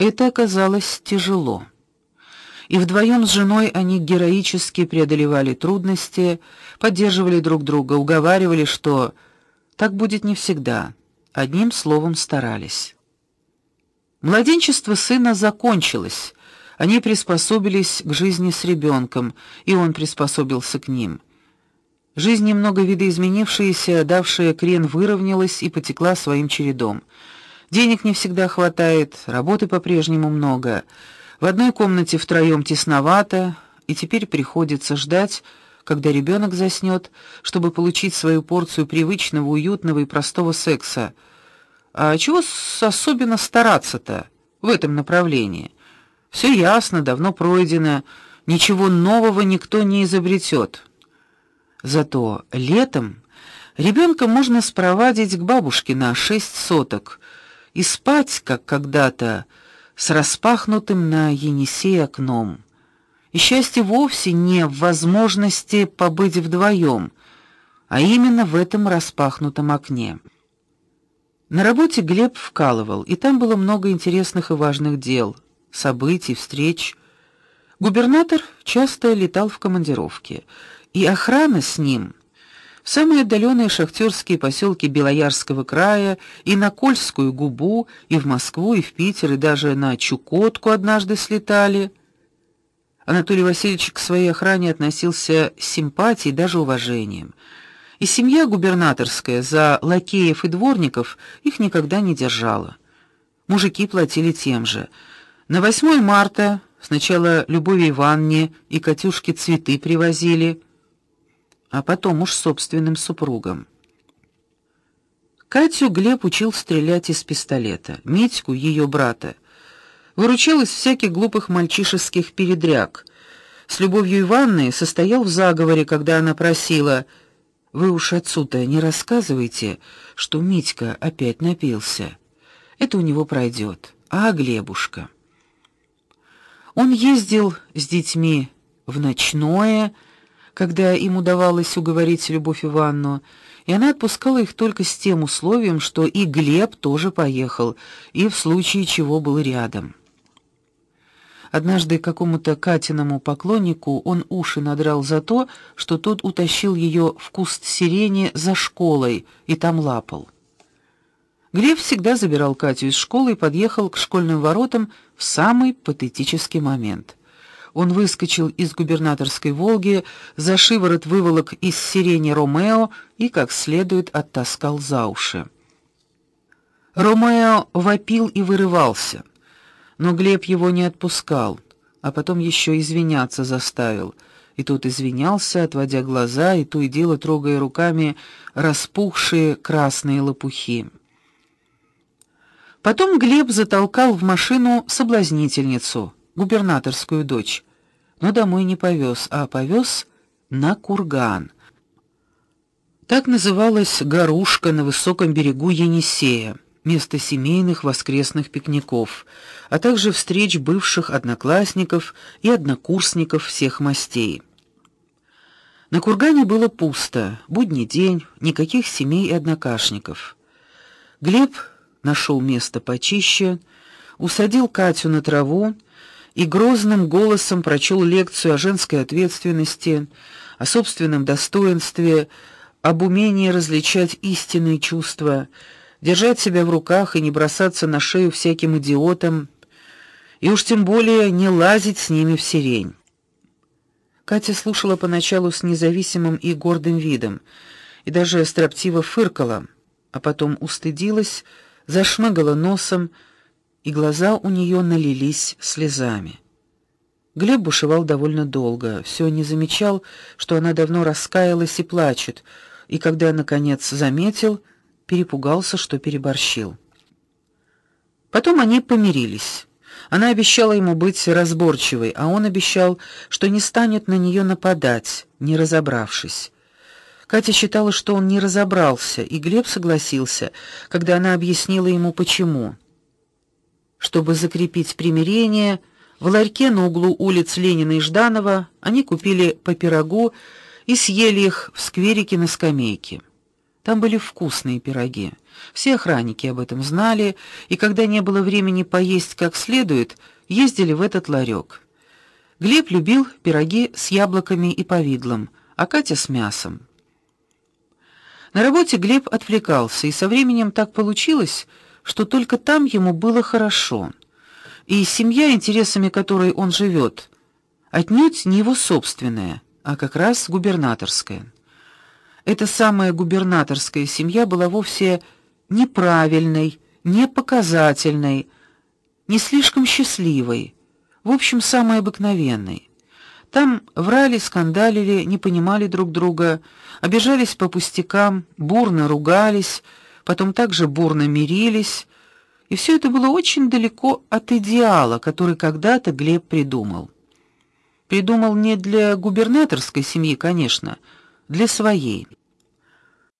Это оказалось тяжело. И вдвоем с женой они героически преодолевали трудности, поддерживали друг друга, уговаривали, что так будет не всегда. Одним словом старались. Младенчество сына закончилось. Они приспособились к жизни с ребенком, и он приспособился к ним. Жизнь немного видоизменившаяся, давшая крен, выровнялась и потекла своим чередом. Денег не всегда хватает, работы по-прежнему много. В одной комнате втроем тесновато, и теперь приходится ждать, когда ребенок заснёт, чтобы получить свою порцию привычного, уютного и простого секса. А чего особенно стараться-то в этом направлении? Все ясно, давно пройдено, ничего нового никто не изобретет. Зато летом ребенка можно спровадить к бабушке на шесть соток и спать, как когда-то, с распахнутым на Енисей окном. И счастье вовсе не в возможности побыть вдвоем, а именно в этом распахнутом окне. На работе Глеб вкалывал, и там было много интересных и важных дел, событий, встреч. Губернатор часто летал в командировки и охрана с ним в самые отдаленные шахтерские поселки Белоярского края и на Кольскую губу, и в Москву, и в Питер, и даже на Чукотку однажды слетали. Анатолий Васильевич к своей охране относился с симпатией, даже уважением. И семья губернаторская за лакеев и дворников их никогда не держала. Мужики платили тем же. На 8 марта сначала Любови Ивановне и Катюшке цветы привозили, а потом уж собственным супругам. Катю Глеб учил стрелять из пистолета, Митьку, ее брата, выручал из всяких глупых мальчишеских передряг. С Любовью Ивановной состоял в заговоре, когда она просила: "Вы уж отсюда не рассказывайте, что Митька опять напился. Это у него пройдет. А Глебушка?" Он ездил с детьми в ночное когда им удавалось уговорить Любовь Ивановну, и она отпускала их только с тем условием, что и Глеб тоже поехал, и в случае чего был рядом. Однажды какому-то Катиному поклоннику он уши надрал за то, что тот утащил ее в куст сирени за школой и там лапал. Глеб всегда забирал Катю из школы и подъехал к школьным воротам в самый патетический момент он выскочил из губернаторской Волги, за шиворот выволок из сирени Ромео и как следует оттаскал за уши. Ромео вопил и вырывался, но Глеб его не отпускал, а потом еще извиняться заставил. И тот извинялся, отводя глаза и то и дело трогая руками распухшие красные лопухи. Потом Глеб затолкал в машину соблазнительницу губернаторскую дочь, но домой не повез, а повез на курган. Так называлась горушка на высоком берегу Енисея, место семейных воскресных пикников, а также встреч бывших одноклассников и однокурсников всех мастей. На кургане было пусто, будний день, никаких семей и однокашников. Глеб нашел место почище, усадил Катю на траву и грозным голосом прочел лекцию о женской ответственности, о собственном достоинстве, об умении различать истинные чувства, держать себя в руках и не бросаться на шею всяким идиотам, и уж тем более не лазить с ними в сирень. Катя слушала поначалу с независимым и гордым видом, и даже строптиво фыркала, а потом устыдилась, зашмыгала носом, и глаза у нее налились слезами. Глеб бушевал довольно долго, все не замечал, что она давно раскаялась и плачет, и когда наконец заметил, перепугался, что переборщил. Потом они помирились. Она обещала ему быть разборчивой, а он обещал, что не станет на нее нападать, не разобравшись. Катя считала, что он не разобрался, и Глеб согласился, когда она объяснила ему почему. Чтобы закрепить примирение, в ларьке на углу улиц Ленина и Жданова они купили по пирогу и съели их в скверике на скамейке. Там были вкусные пироги. Все охранники об этом знали, и когда не было времени поесть как следует, ездили в этот ларек. Глеб любил пироги с яблоками и повидлом, а Катя с мясом. На работе Глеб отвлекался, и со временем так получилось, что только там ему было хорошо. И семья, интересами которой он живет, отнюдь не его собственная, а как раз губернаторская. Эта самая губернаторская семья была вовсе неправильной, не показательной, не слишком счастливой, в общем, самой обыкновенной. Там врали, скандалили, не понимали друг друга, обижались по пустякам, бурно ругались, потом также бурно мирились, и все это было очень далеко от идеала, который когда-то Глеб придумал. Придумал не для губернаторской семьи, конечно, для своей.